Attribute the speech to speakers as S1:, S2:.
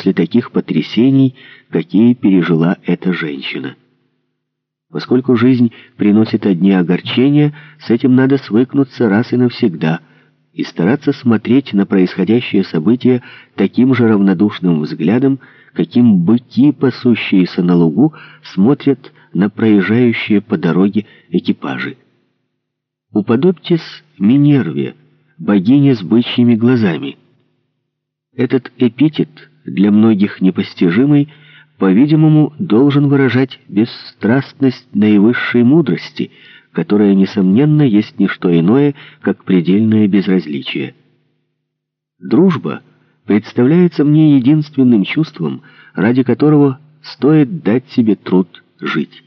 S1: после таких потрясений, какие пережила эта женщина. Поскольку жизнь приносит одни огорчения, с этим надо свыкнуться раз и навсегда и стараться смотреть на происходящее событие таким же равнодушным взглядом, каким быки, пасущиеся на лугу, смотрят на проезжающие по дороге экипажи. Уподобьтесь Минерве, богине с бычьими глазами. Этот эпитет, для многих непостижимый, по-видимому, должен выражать бесстрастность наивысшей мудрости, которая, несомненно, есть не что иное, как предельное безразличие. Дружба представляется мне единственным чувством, ради которого стоит дать себе труд жить.